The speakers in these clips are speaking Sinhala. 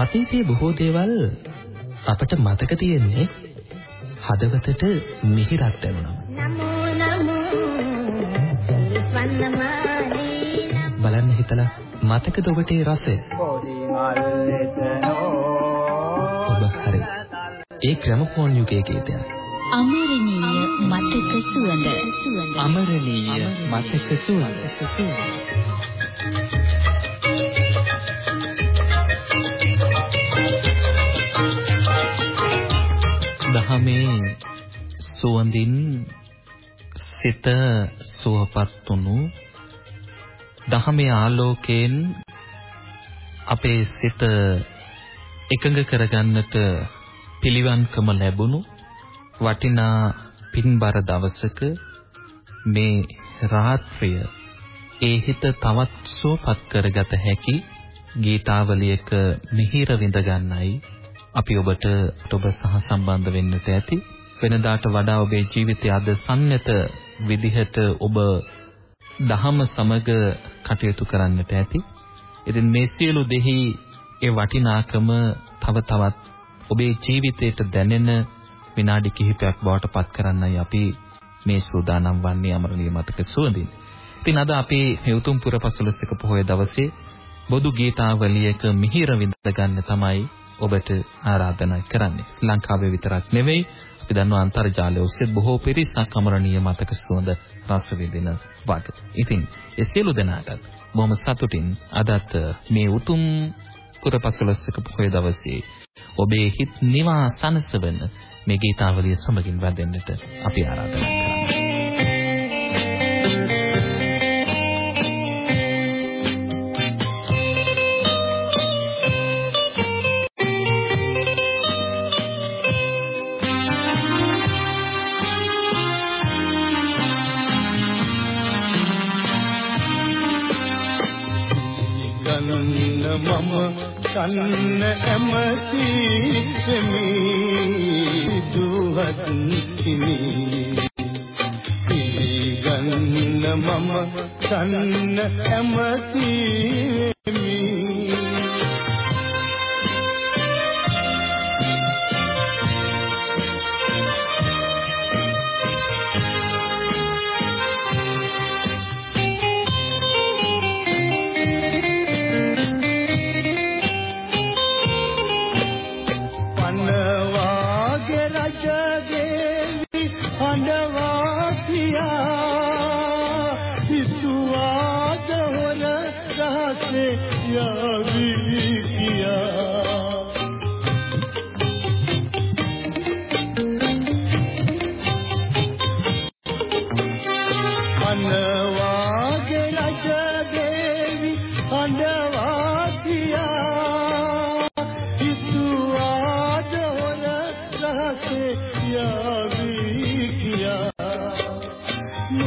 අතීතයේ බොහෝ දේවල් අපට මතක තියෙන්නේ හදවතට මිහිරක් දැනුනම. බලන්න හිතලා මතකද ඔබට ඒ රසය? ඔබ හරි. ඒ ග්‍රැමෆෝන් යුගයේ ගීතයක්. අමරණීය මතක සුවඳ අමරණීය මතක සුවඳ දහමේ සුවඳින් සිත සුවපත් වුණු දහමේ ආලෝකයෙන් අපේ සිත එකඟ කරගන්නට පිළිවන්කම ලැබුණු වටිනා පින්බර දවසක මේ රාත්‍රිය ඒ හිත තවත් සුවපත් කරගත හැකි ගීතාවලියක මිහිර විඳ ගන්නයි අපි ඔබට ඔබ සහ සම්බන්ධ වෙන්නට ඇති වෙනදාට වඩා ඔබේ ජීවිතය අද සම්නත විදිහට ඔබ දහම සමග කටයුතු කරන්නට ඇති. ඉතින් මේ සියලු දෙහි ඒ වටිනාකම තව තවත් ඔබේ ජීවිතයට දැනෙන විනාඩි කිහිපයක් බවට පත් කරන්නයි අපි මේ සූදානම් වන්නේ අමරණීය මතක සුවඳින්. ඉතින් අද අපි මේ උතුම් පුරපසළොස්වක පොහොය දවසේ බොදු ගීතාවලියක මිහිර විඳ ගන්න තමයි ඔබට ආරාධනා කරන්නේ. ලංකාවේ විතරක් නෙවෙයි අපි දන්නවා අන්තර්ජාලය ඔස්සේ බොහෝ පිරිසක් අමරණීය මතක සුවඳ රස විඳින වග. ඉතින් ඒ සියලු දෙනාටත් බොහොම සතුටින් අදත් මේ උතුම් පුරපසළොස්වක පොහොය දවසේ ඔබේ හිත් නිවා සනසවන මේ ගීතාවලිය සමගින් වැදෙන්නට අපි ආරාධනා කරනවා. මම කන්න ඇමති වෙමි දුවත් කිනි. පිළිගන්න මම කන්න ඇමති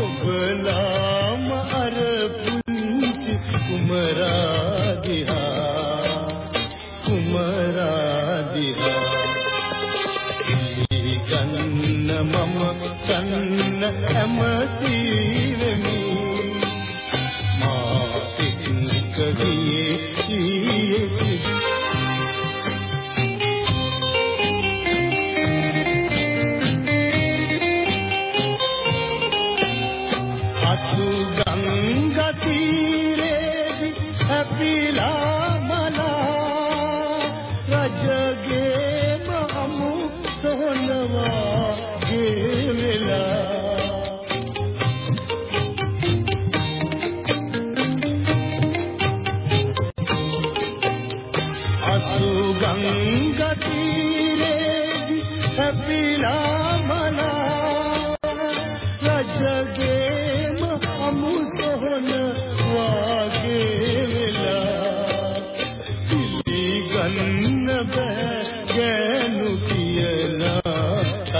ඔබලාම අර පුංචි කුමරා දිහා කුමරා දිහා ගන්න මම චන්න හැමත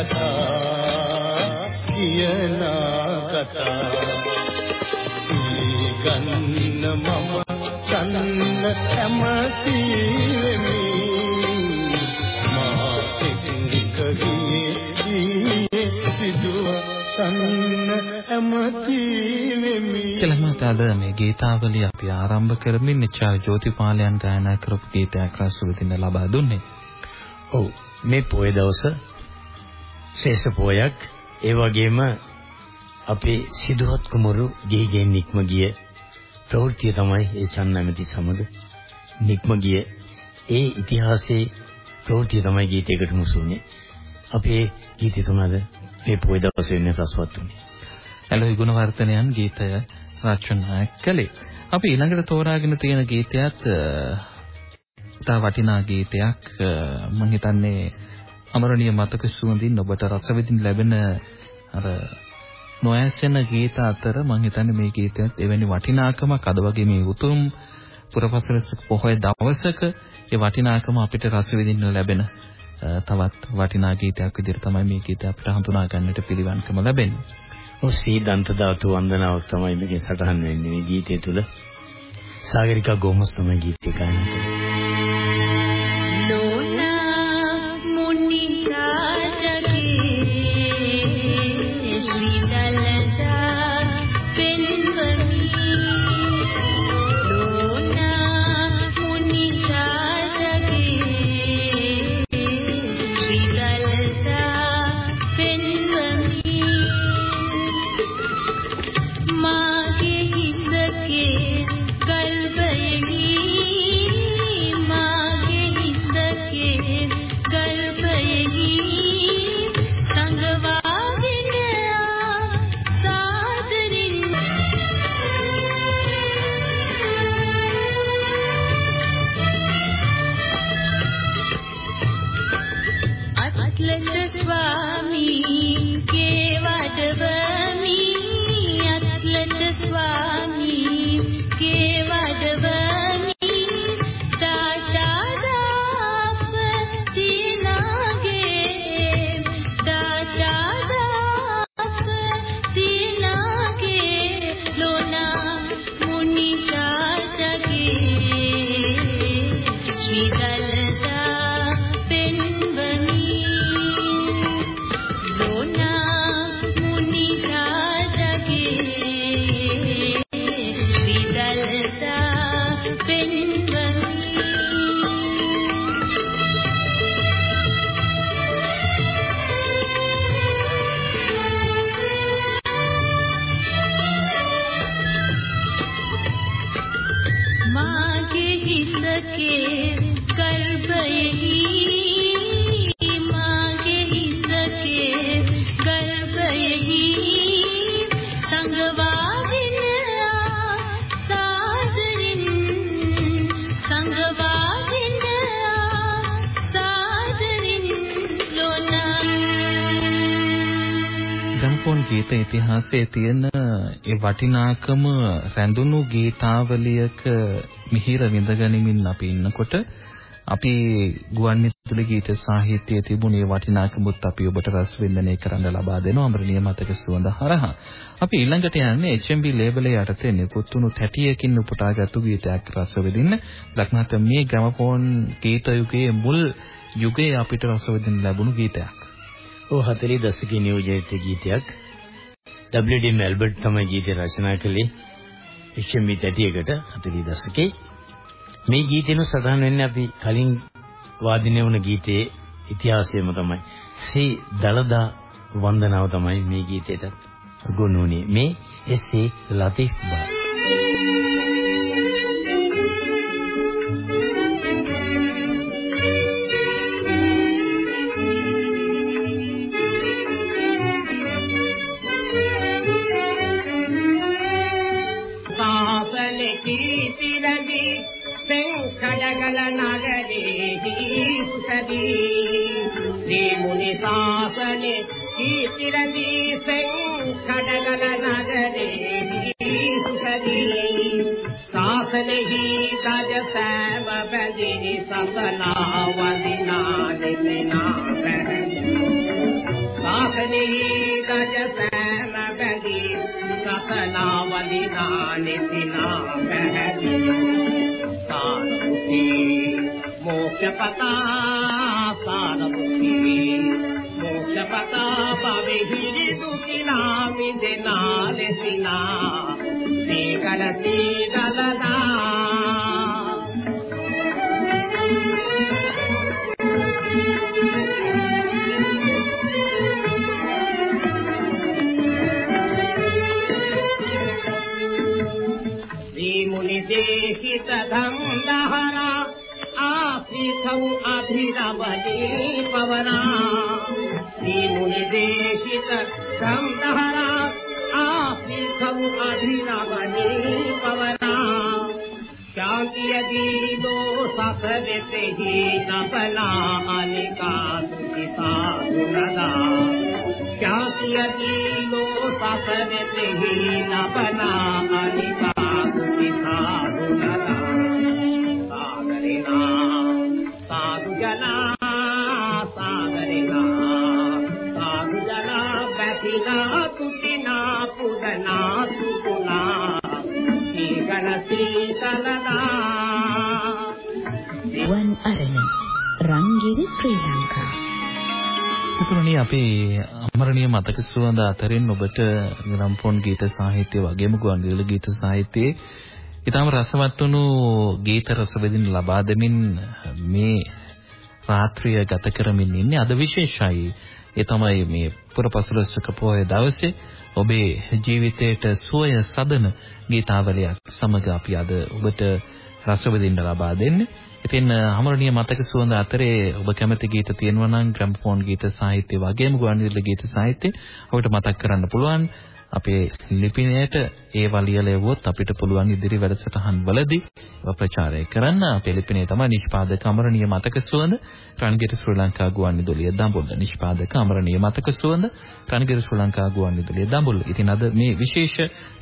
කතා කියන කතා. ගන්න මම ගන්න කැමති වෙමි. මා සිතින් කගියේ සිදුවන්න කැමති වෙමි. කියලා මාතල මේ ගීතාවලිය අපි ආරම්භ කරමින් නිචා ජෝතිපාලයන් ගායනා කරපු ගීතයක් රසවිඳින්න ලබා දුන්නේ. ඔව්. මේ පොයේ දවසේ ශේෂ පොයක් ඒ වගේම අපේ සිදුහත් කුමරු ගිහිගෙන් නික්ම ගිය ප්‍රවෘත්තිය තමයි ඒ චන්නමැති සමග නික්ම ගිය ඒ ඉතිහාසයේ ප්‍රවෘත්තිය තමයි ගීතයකට මුසුනේ. අපේ ගීතය තමයි මේ පොය දවසේ වෙන රසවත් උනේ. ඇලෝයි ගුණවර්ධනයන් ගීතය රචනා කළේ. අපි ඊළඟට තෝරාගෙන තියෙන ගීතයත් තා වටිනා ගීතයක් මම හිතන්නේ අමරණීය මතක සුවඳින් ඔබට රස විඳින්න ලැබෙන අර නොයැසෙන ගීත අතර මම හිතන්නේ මේ ගීතයත් එවැනි වටිනාකමක් අද වගේ මේ උතුම් පුරපසළොස්වක පොහොය දවසක ඒ වටිනාකම අපිට රස විඳින්න ලැබෙන තවත් වටිනා ගීතයක් විදිහට තමයි මේ ගීතය අපිට හඳුනා ගන්නට පිළිවන්කම ලැබෙන්නේ. ශ්‍රී දන්ත ධාතු වන්දනාවක් තමයි මේකේ සටහන් වෙන්නේ මේ ගීතය තුල. සාගරිකා ගෝමස් තමයි ගීතය ගායනා කරන්නේ. ගීත ඉතිහාසයේ තියෙන ඒ වටිනාකම රැඳුණු ගීතාවලියක මිහිර විඳගනිමින් අපි ඉන්නකොට අපි ගුවන්විදුලි ගීත සාහිත්‍යයේ තිබුණේ වටිනාකමුත් අපි ඔබට රස වින්දනය කරන්න ලබා දෙනවා අමරණීය මතක සුවඳ හරහා. අපි ඊළඟට යන්නේ HMB ලේබලේ යටතේ නිකුත් වුණු තැටියකින් උපුටාගත්තු ගීතයක් රස විඳින්න. ලක්මහත මේ ග්‍රැමෆෝන් ගීත යුගයේ මුල් යුගයේ අපිට රස විඳින්න ලැබුණු ගීතයක්. ඔව් 40 දශකයේ නියෝජිත ගීතයක්. WD මෙල්බර්ට් තමයි ගීතය රචනා කළේ. HMB තැටියකට 40 දශකයේ මේ ගීතේන සඳහන් වෙන්නේ අපි කලින් වාදිනය වුණ ගීතයේ ඉතිහාසයම තමයි. ශ්‍රී දලදා වන්දනාව තමයි මේ ගීතයට ගොනුනේ. මේ එස්.ඒ. ලතීෆ් බා කීර්තිරදී සෙන් කඩගල නගරේ සුඛදී සාසනෙහි ගජ සෑම බැඳි සසනා වදිනා දෙනා බැහැ සාසනෙහි ගජ සෑම බැඳි සසනා වදිනා නිතිනා බැහැ සානුති මොක්ෂ පතා සානුති මොක්ෂ පතා පවෙහිරි දුකිනා විදෙනා ලෙසිනා සීකල සීදලනා सौ अभिरवली पवना। श्रीमुनिदेशित सन्दहरा आपि सौ अभिरवली पवना। शान्ति यदीलो सकलते हि नबला अनिका सुता गुणदा शान्ति यदीलो सकलते हि नबला अनिका सुता ජනා සාගරිනා සාදු ජනා බැතිනා තුතිනා පුදනා සුකුණා සීකල සීතලනා වන් අරණ රංගිරි ශ්‍රී ලංකා පුතුණනි අපේ අමරණීය මතක සුවඳ අතරින් ඔබට ග්‍රැම්ෆෝන් ගීත සාහිත්‍ය වගේම ගුවන්විදුලි ගීත සාහිත්‍යයේ ඊටම රසවත් වුණු ගීත රස විඳින්න ලබා දෙමින් මේ රාත්‍රිය ගත කරමින් ඉන්නේ. අද විශේෂයි. ඒ තමයි මේ පුරපසළොස්වක පොහොය දවසේ ඔබේ ජීවිතයට සුවය සදන ගීතාවලියක් සමග අපි අද ඔබට රස විඳින්න ලබා දෙන්නේ. ඉතින් අමරණීය මතක සුවඳ අතරේ ඔබ කැමති ගීත තියෙනවා නම් ග්‍රැම්ෆෝන් ගීත සාහිත්‍ය වගේම ගුවන්විදුලි ගීත සාහිත්‍ය ඔබට මතක් කරන්න පුළුවන්. අපේ ලිපිණයට ඒවා ලියලා එවුවොත් අපිට පුළුවන් ඉදිරි වැඩසටහන් වලදී ඒවා ප්‍රචාරය කරන්න. අපේ ලිපිණය තමයි නිෂ්පාදක අමරණීය මතක සුවඳ රණගිර ශ්‍රී ලංකා ගුවන්විදුලිය දඹුල්ල. නිෂ්පාදක අමරණීය මතක සුවඳ රණගිර ශ්‍රී ලංකා ගුවන්විදුලිය දඹුල්ල. ඉතින් අද මේ විශේෂ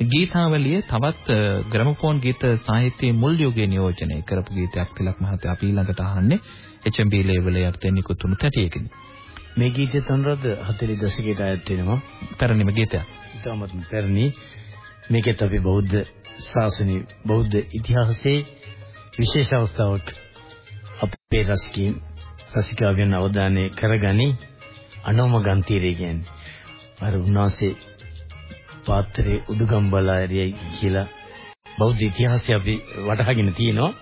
ගීතාවලිය තවත් ග්‍රැමෆෝන් ගීත සාහිත්‍යයේ මුල් යුගයේ නියෝජනය කරපු ගීතයක් තිලක් මහත්තයා අපි ඊළඟට අහන්නේ HMB ලේවලේ යටතේ නිකුත්ුණු තැටියකින්. මේ ගීතය තනරද 40 දශකයට අයත් වෙනවා. පැරණිම ගීතයක්. ඉතාමත් පැරණි. මේකත් අපි බෞද්ධ ශාසනයේ බෞද්ධ ඉතිහාසයේ විශේෂ අවස්ථාවක් අපේ රසිකින් රසිකාවෙන් අවධානය කරගනි. අනෝම ගන්තිරේ කියන්නේ අර උන්වහන්සේ පාත්‍රයේ උඩුගම් බලා ඇරියයි කියලා බෞද්ධ ඉතිහාසය අපි වටහාගෙන තියෙනවා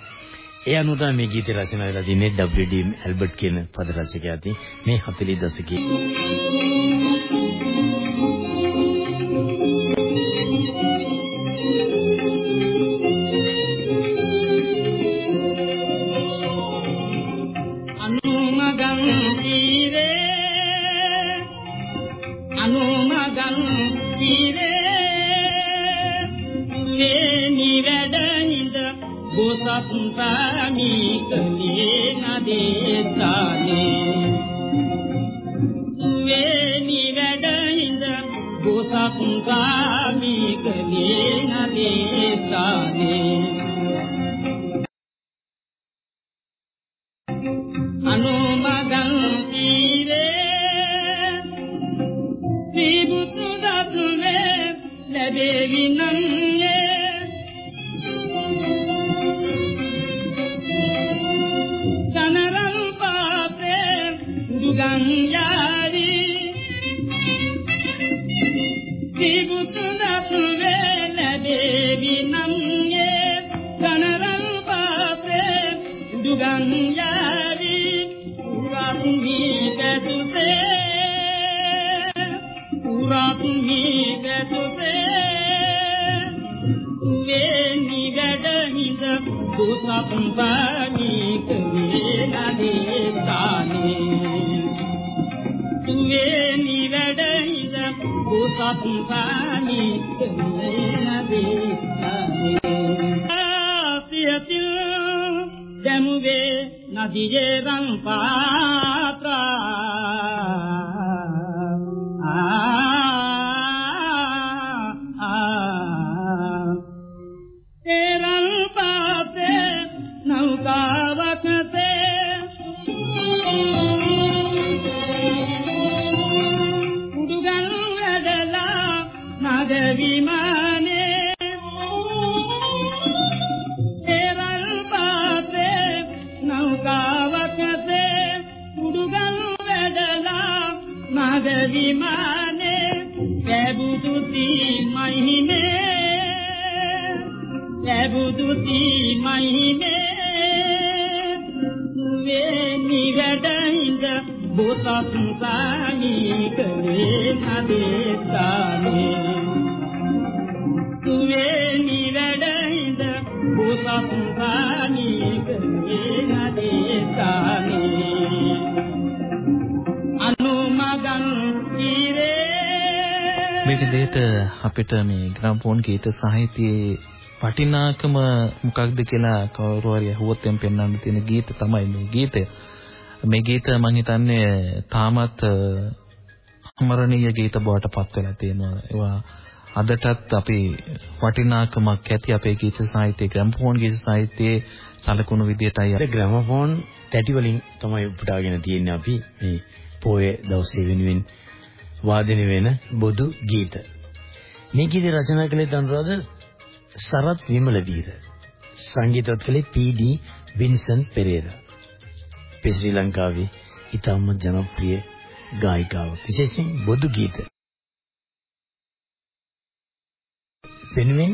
ඒ අනුව තමයි මේ ගීතය රචනා වෙලා තින්නේ WD ඇල්බර්ට් කියන පද රචකයා අතින් මේ 40 දශකයේ සත්පානි කලේ නදේ දුගංගාරි උරාතුමි පැතුසේ උරාතුමි පැතුසේ වේනි වැඩහිඳ දුසප්පන් පානි කවේ නදී තානේ වේ නිවැඩ හිද කුසත් පානි නදියේ රං පාත්‍රා පැබුදු තී මහිනේ පැබුදු තී මහිනේ සුවේ නිගඩින්ද බොතත් සානී කලේ නදේතානේ මේ විදිහට අපිට මේ ග්‍රැම්ෆෝන් ගීත සාහිත්‍යයේ වටිනාකම මොකක්ද කියලා කවුරු හරි අහුවොත් එම් පෙන්වන්න තියෙන ගීත තමයි මේ ගීතය. මේ ගීත මම හිතන්නේ තාමත් අමරණීය ගීත බවට පත් වෙලා තියෙනවා. ඒවා අදටත් අපි වටිනාකමක් ඇති අපේ ගීත සාහිත්‍යයේ ග්‍රැම්ෆෝන් ගීත සාහිත්‍යයේ සලකුණු විදියටයි අර ග්‍රැමෆෝන් තැටි වලින් තමයි උපුටාගෙන තියෙන්නේ අපි මේ පොයේ දවසේ වෙනුවෙන් වාදනය වෙන බොදු ගීත. මේ ගීත රචනා කළේ අනුරාධ සරත් විමලවීර. සංගීතවත් කළේ පී.ඩී. වින්සන් පෙරේරා. මේ ශ්‍රී ලංකාවේ ඉතාම ජනප්‍රිය ගායිකාවක්. විශේෂයෙන් බොදු ගීත. වෙනුවෙන්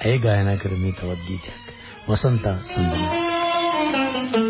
ඇය ගායනා කරමින් තවත් ගීතයක්. වසන්තා සම්බන්ධ.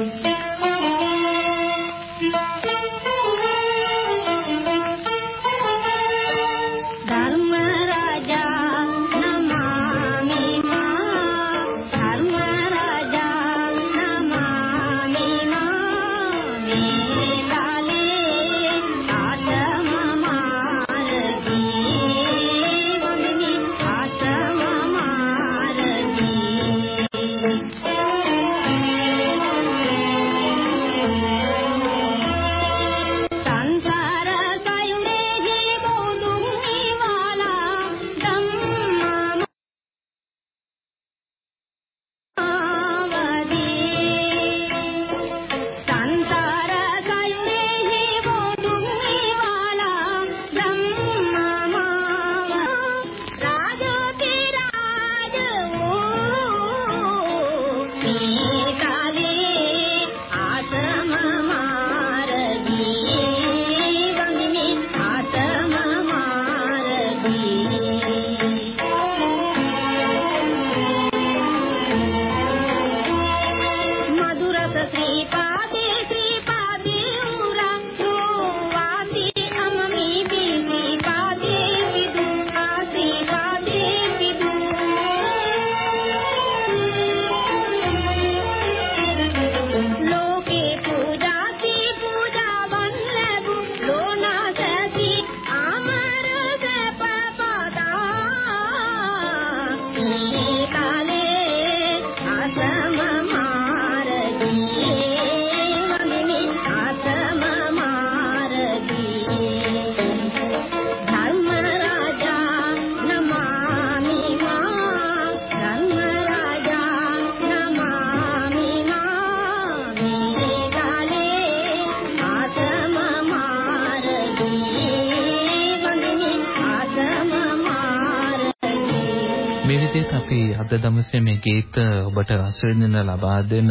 මේ විදිහට අපි අද දවසේ මේ ගීත ඔබට රස විඳින්න ලබා දෙන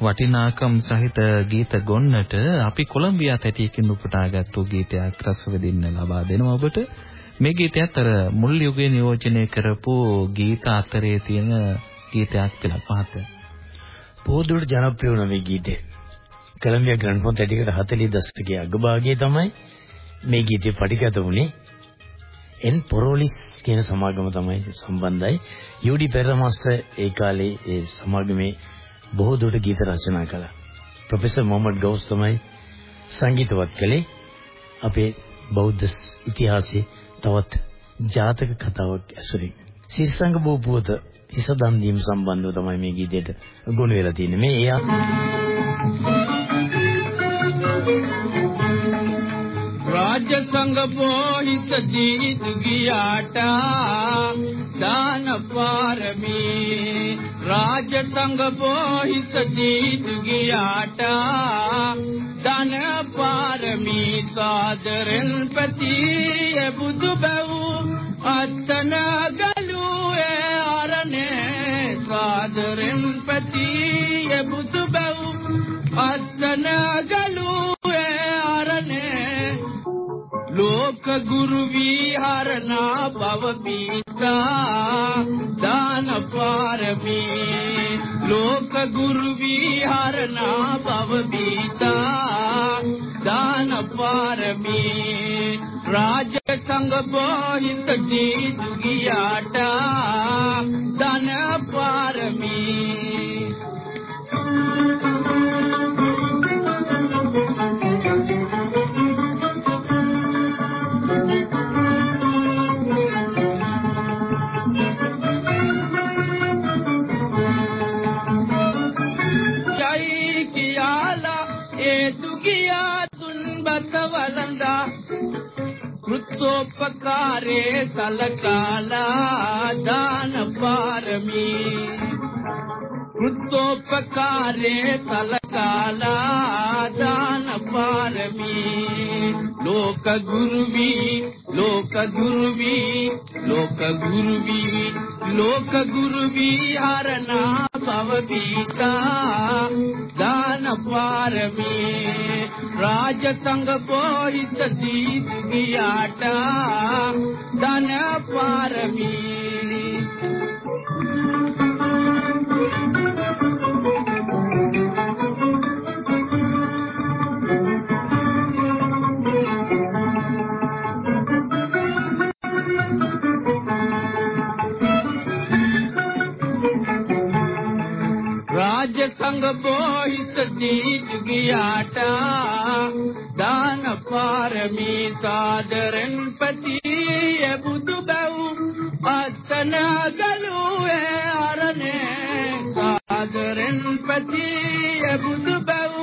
වටිනාකම් සහිත ගීත ගොන්නට අපි කොලොම්බියා තැටියකින් උපුටාගත්තු ගීතයක් රස විඳින්න ලබා දෙනවා ඔබට මේ ගීතයත් අර මුල් යුගයේ නියෝජනය කරපු ගීත අතරේ තියෙන ගීතයක් කියලා පහත. පොදුට ජනප්‍රිය වුණ මේ ගීතය. කොලොම්බියා ග්‍රැන්ඩ්ෆෝන් තැටිකට 40 දශකයේ අගභාගයේ තමයි මේ ගීතය පටිගත වුණේ. එන් පොරොලිස් කියන සමාගම තමයි සම්බන්ධයි. යූඩි පෙරේරා මාස්ටර් ඒ කාලේ ඒ සමාගමේ බොහෝ දුරට ගීත රචනා කළා. ප්‍රොෆෙසර් මොහමඩ් ගවුස් තමයි සංගීතවත් කළේ. අපේ බෞද්ධ ඉතිහාසයේ තවත් ජාතක කතාවක් ඇසුරින්. ශීර්ෂංග බෝපුවත හිස දන් දීම සම්බන්ධව තමයි මේ ගීතයට ගොනු වෙලා තියෙන්නේ. මේ එයා රාජ්‍ය සංඝ පොහිත දීත් ගියාට දාන පාරමී. රාජ්‍ය සංඝ පොහිත දීත් ගියාට දාන පාරමී. සාදරෙන් පතිය බුදු බැව් අත්තන ගලුවේ අරනේ සාදරෙන් පතිය බුදු බැව් අත්තන ගලුවේ ලෝක ගුරු විහරණා බව පීතා දාන පාරමී. ලෝක ගුරු විහරණා බව පීතා දාන පාරමී. රාජ සංඝ බෝහිත දීතු ගියාට දාන පාරමී. ජයි වළඳා කෘතෝපකාරේ සලකාලා දාන පාරමී කෘතෝපකාරේ සලකාලා දාන පාරමී ලෝක ගුරු වී ලෝක ගුරු වී ලෝක ගුරු වී ලෝක ගුරු වී හරණා භව පීතා දාන පාරමී රාජ සංඝ පොහිත දීතු ගියාට දාන පාරමී රාජ සංඝ බෝහිත දීතු ගියාට දාන පාරමී සාදරෙන් පතිය බුදු බැව් අත්තන ගලුවේ අරනේ සාදරෙන් පතිය බුදු බැව්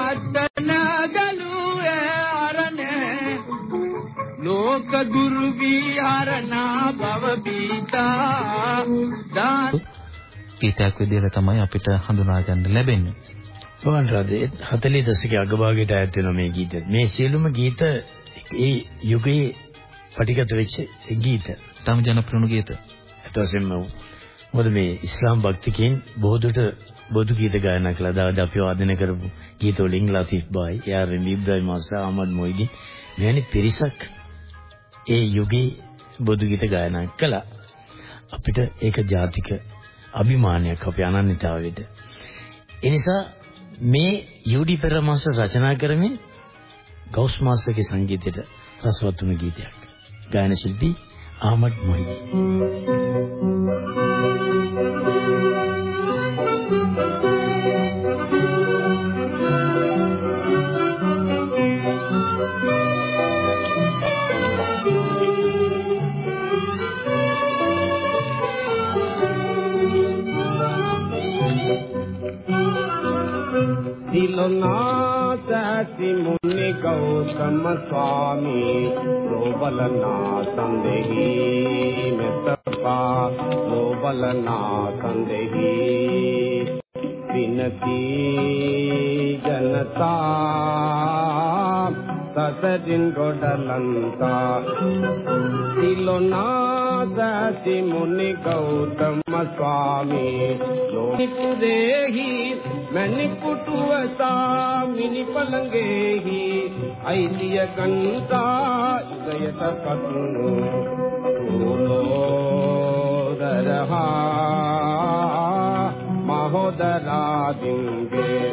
අත්තන ගලුවේ අරනේ ලෝක ගුරු විහරණා භව පීතා දාන ගීතයක් විදිහට තමයි අපිට හඳුනා ගන්න ලැබෙන්නේ. සෝවන් රාජේ 40 දශකයේ අගභාගයට ඈත් වෙන මේ ගීත. මේ සියලුම ගීත ඒ යුගයේ පටිගත වෙච්ච ගීත. තම ජනප්‍රිය ගීත. වශයෙන්ම මොකද මේ ඉස්ලාම් භක්තිකයන් බොහෝ බොදු ගීත ගායනා කළා. දාද අපි වාදනය කරපු ගීත වලින් ලතිෆ් බායි, යාරෙන් ඉබ්‍රාහිම් මාස්ටර්, අහමද් මොයිදි මෙවැනි පිරිසක් ඒ යුගයේ බොදු ගීත ගායනා කළා. අපිට ඒක ජාතික අභිමානයක් අපේ අනන්‍යතාවයට. ඒ නිසා මේ යූඩි පෙරමාස රචනා කරමින් ගෞස් මාස්ටර්ගේ සංගීතයට රසවත් වුණ ගීතයක්. ගායන ශිල්පී ආමඩ් මොහිදි. දිලනාසති මුනි ගෞතම ස්වාමී ලෝබලනා සන්දෙහි මෙතපා ලෝබලනා සන්දෙහි විනති ජනතා සසරින් ගොඩලන්තා තිලොනාදති මුනි ගෞතම ස්වාමී. ලෝනිපුදේහි මැණිකුටුවසා මිනි පළඟේහි අයිතිය කන්තා ඉදයට පතුණු සූලෝදරහා මහෝදරා දින්ගේ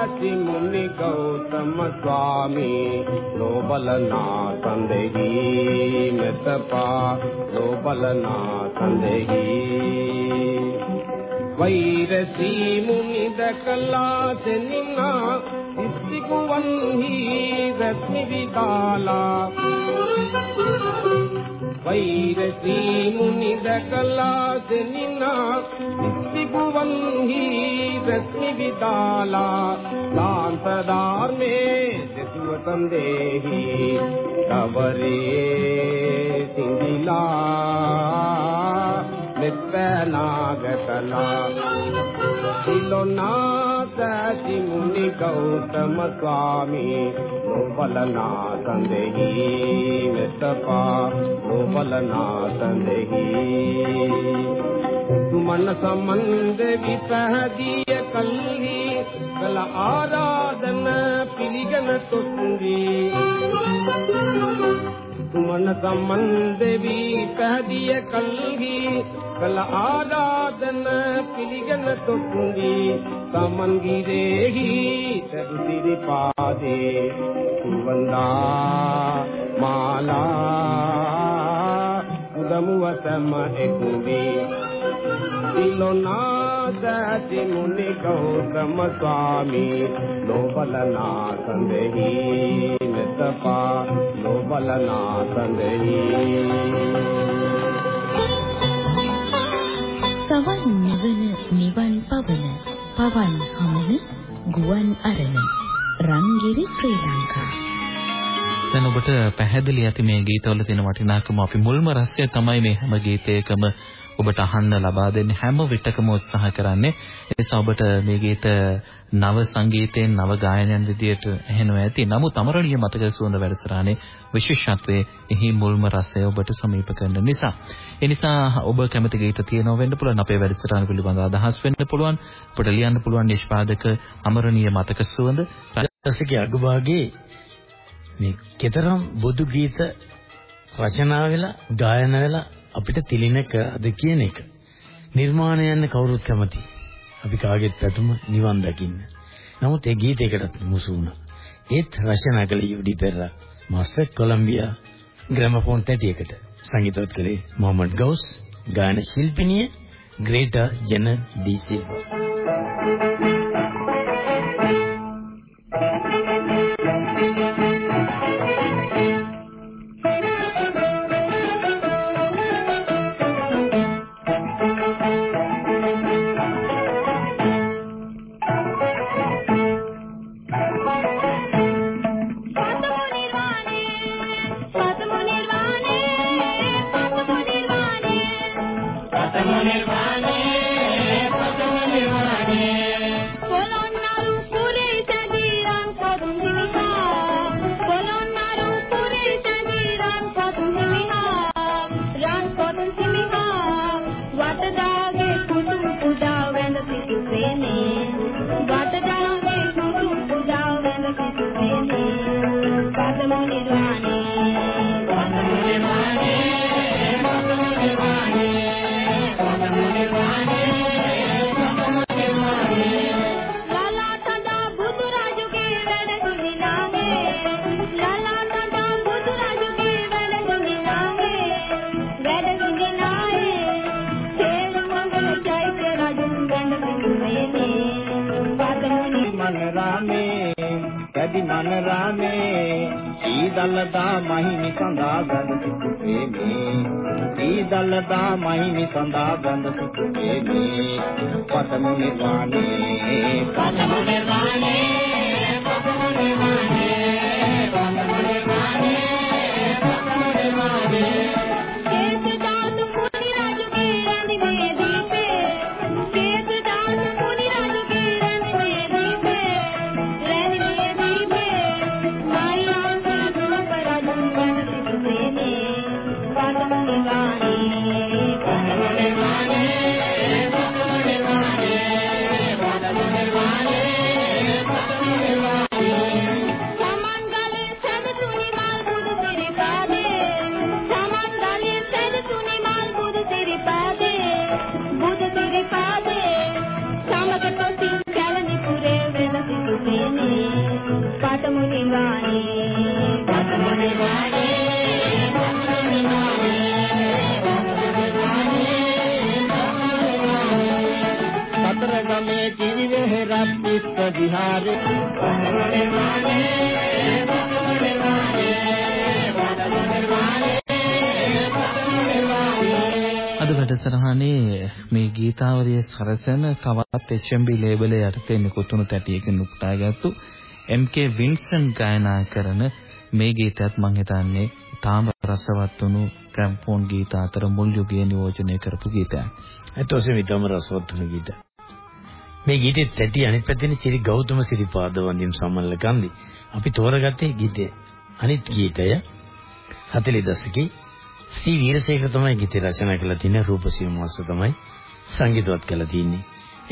තිලොනාදති මුනි ගෞතම ස්වාමී ලෝබලනා සන්දෙහි මෙතපා ලෝබලනා සන්දෙහි වෛරසී මුනි දකලා සෙනිනා ඉස්තිකුවන්හි රත්නි විදාලා. වෛරසී මුනි දකලා සෙනිනා ඉස්තිකුවන්හි රත්නි විදාලා දාන්ත ධර්මේ සිතුවතන් දේහි කවරේ සිඳිලා මෙත්තනාගතලා සිලොනාසති මුනි ගෞතම ස්වාමී නොබලනා සඳෙහි මෙතපා නොබලනා සඳෙහි තුමන් මන සම්බන්ධ විපහදිය කල්හි කල ආරාධන පිළිගෙන තොත්වි තුමන සම්බන්ධ විපහදිය කල්හි කල ආරාධන පිළිගෙන තොත්වි සමන් ගිරේහි සරුසිරි පාදේ සුවඳා මාලා පුදමුවතම එකුදී තිලොනාදති මුනි ගෞතම ස්වාමී. ලෝබලනා සඳෙහි මෙතපා ලෝබලනා සඳෙහි සවන් නිවන නිවන් පවන පවන් හමන ගුවන් අරණ රංගිරි ශ්‍රී ලංකා දැන් ඔබට පැහැදිලි ඇති මේ ගීතවල තියෙන වටිනාකම අපි මුල්ම රසය තමයි මේ හැම ගීතයකම ඔබට අහන්න ලබා දෙන්නේ හැම විටකම උත්සාහ කරන්නේ. ඒ නිසා ඔබට මේ ගීත නව සංගීතයෙන් නව ගායනයන් විදියට ඇහෙනවා ඇති. නමුත් අමරණීය මතක සුවඳ වැඩසටහනේ විශේෂත්වයේ එහි මුල්ම රසය ඔබට සමීප කරන නිසා. ඒ නිසා ඔබ කැමති ගීත තියෙනව වෙන්න පුළුවන් අපේ වැඩසටහන පිළිබඳ අදහස් වෙන්න පුළුවන්. අපට ලියන්න පුළුවන් නිෂ්පාදක අමරණීය මතක සුවඳ. රසකේ අගභාගයේ මේ කතරම් බුදු ගීත රචනා වෙලා ගායන වෙලා අපිට තිලිනක අද කියන එක නිර්මාණයන්න කවුරුත් කැමති. අපි කාගෙත් පැතුම නිවන් දකින්න. නමුත් ඒ ගීතයකටත් මුසු වුණා. ඒත් රචනා කළ U D Perera master Columbia gramophone තැටියකට සංගීතවත් කළේ මොහමඩ් ගවුස් ගායන ශිල්පිනිය ග්‍රේටා ජෙන ඩී සිල්වා වැඩි මන රාමේ ඊදල්ලදා මහිමි සඳා ගඳ සිටු ප්‍රේමේ ඊදල්ලදා මහිමි සඳා ගඳ සිටු ප්‍රේමේ පතමු නිර්වාණේ පතමු නිර්වාණේ පතමු නිර්වාණේ. අද වැඩසටහනේ මේ ගීතාවලිය සරසන තවත් HMB ලේබල් යටතේ නිකුත්ුණු තැටියකින් උපුටාගත්තු MK වින්සන් ගායනා කරන මේ ගීතයත් මම හිතන්නේ තාම රසවත් වුණු ග්‍රැම්ෆෝන් ගීත අතර මුල් යුගයේ නියෝජනය කරපු ගීතයක්. ඔසේ විතම රසවත් වුණු ගීතයක්. මේ ගීතේ තැටි අනිත් පැත්තේ සිරි ගෞතම සිරිපාද වන්දිම් සම්මල්ල කන්දි. අපි තෝරගත්තේ ගීතේ අනිත් ගීතය 40 දශකයේ සී වීරසේකර තමයි ගීතය රචනා කළා තියෙන රූපසී මාස්ටර් තමයි සංගීතවත් කළා තියෙන්නේ.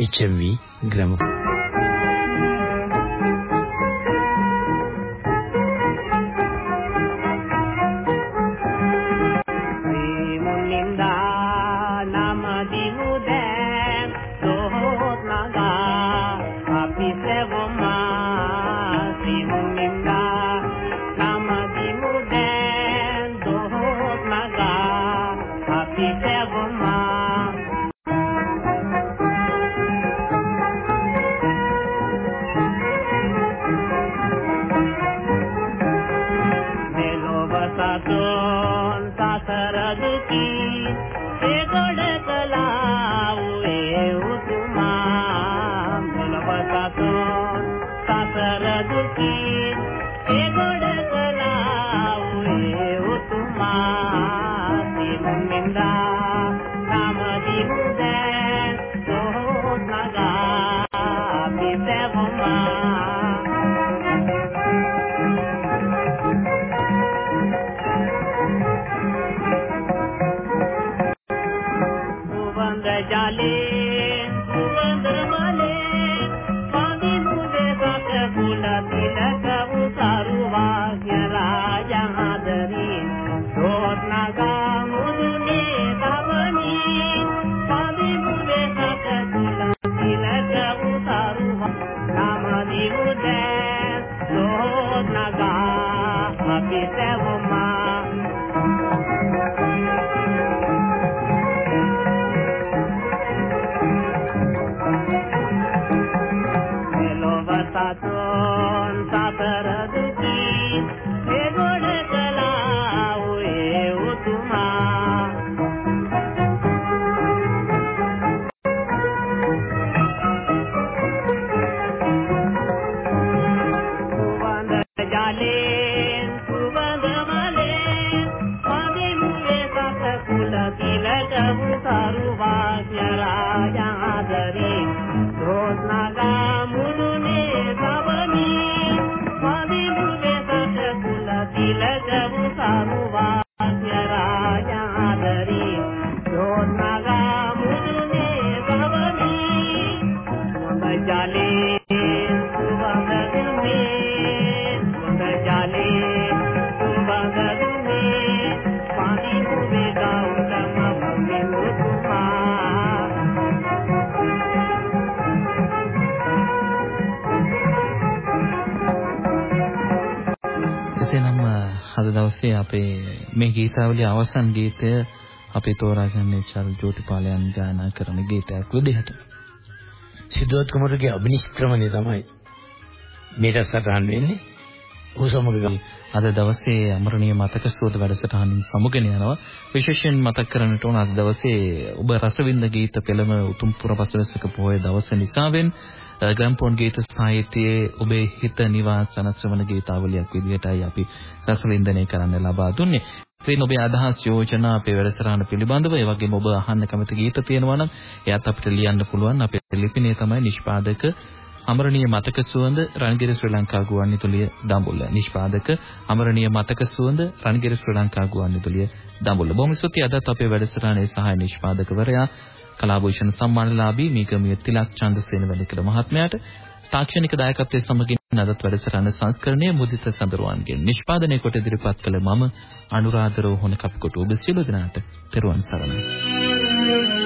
HMV gramophone. डाले ತಿಲಕವು ಸಾರುವ දවසේ අපේ මේ ගීතාවලිය අවසන් ගීතය අපි තෝරාගන්නේ චල් ජෝතිපාලයන් ගායනා කරන ගීතයක් විදිහට. සිද්ධාර්ථ කුමාරගේ අභිනිෂ්ක්‍රමණය තමයි මේට සටහන් වෙන්නේ. ඔහු සමග අද දවසේ අමරණීය මතක සුවඳ වැඩසටහනින් සමුගෙන යනවා. විශේෂයෙන් මතක් කරන්නට ඕන අද දවසේ ඔබ රසවින්ද ගීත පෙළම උතුම් පුරපසළොස්වක පොහොය දවස නිසාවෙන් ග්‍රැම්ෆෝන් ගීත සාහිත්‍යයේ ඔබේ හිත නිවාස සනස්වන ගීතාවලියක් විදිහටයි අපි රසවින්දනය කරන්න ලබා දුන්නේ. ඉතින් ඔබේ අදහස් යෝජනා අපේ වැඩසටහන පිළිබඳව ඒ වගේම ඔබ අහන්න කැමති ගීත තියෙනවා නම් එයත් අපිට ලියන්න පුළුවන්. අපේ ලිපිනේ තමයි නිෂ්පාදක අමරණීය මතක සුවඳ රණගිර ශ්‍රී ලංකා ගුවන්විදුලිය දඹුල්ල. නිෂ්පාදක අමරණීය මතක සුවඳ රණගිර ශ්‍රී ලංකා ගුවන්විදුලිය දඹුල්ල. බොහොම ස්තුතියි අදත් අපේ වැඩසටහනේ සහාය නිෂ්පාදකවරයා කලාභූෂණ සම්මානලාභී මීගමිය තිලක් චන්දසේන වැඩිකල මහත්මයාට තාක්ෂණික දායකත්වයේ සමගින් අදත් වැඩසටහන සංස්කරණය මුදිත සඳරුවන්ගෙන් නිෂ්පාදනය කොට ඉදිරිපත් කළ මම අනුරාධ රෝහණ කප්කොට ඔබ සියලු දෙනාට තෙරුවන් සරණයි.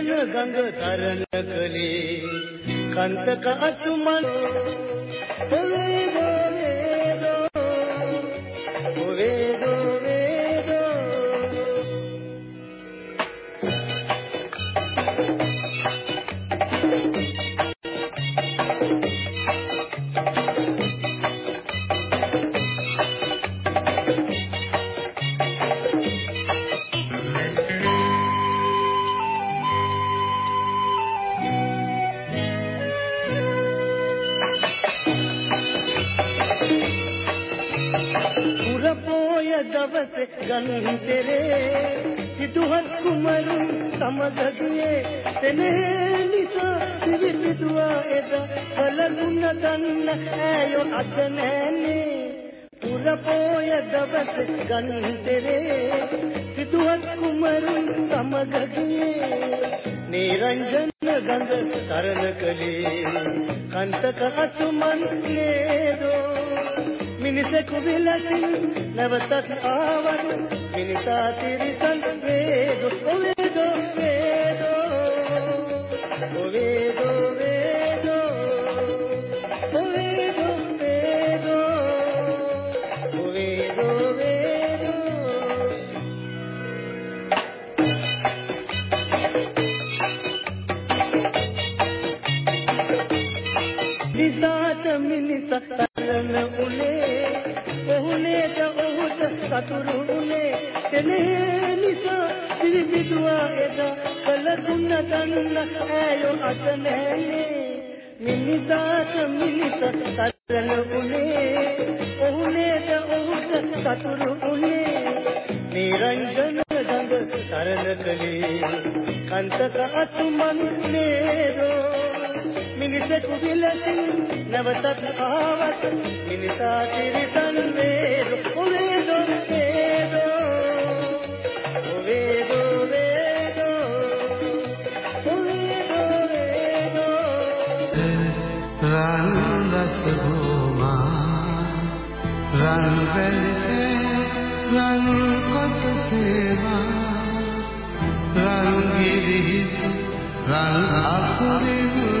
යන ගඟ තරණ කලේ කන්තක අසුමන ඔවේ දෝ ඇයෝ අද නැනේ පුරපෝය දවසේ ගන්තරේ සිදුහත් කුමරුන් සමග ගියේ නිරංජන ගඳ තරණ කලේ කන්තක අතුමන් නේදෝ මිනිසෙකු විලසින් නැවතත් ආවරු මිනිසා තිරිසන් වේදෝ වේදෝ වේදෝ වේදෝ වේදෝ මිනිස තරණ උනේ ඔහුනේද ඔහුට සතුරු උනේ තෙනේ නිසා පිළිබිදුවා එදා කල දුන්න දන්න ඇයෝ අත නැනේ මිනිසාට මිනිස තරණ උනේ ඔහුනේද ඔහුට සතුරු උනේ නිරංජන ගඟ තරණ කලේ කන්තක අතුමන් නැවතත් ආවත් මිනිසා තිරිසන් වේදෝ වේදෝ වේදෝ වේදෝ වේදෝ වේදෝ වේදෝ රන් රස භූමා රන් වැලිසේ රන් කොට සේවා රන් ගිරිහිස රන් අකුරි මුලිය රන්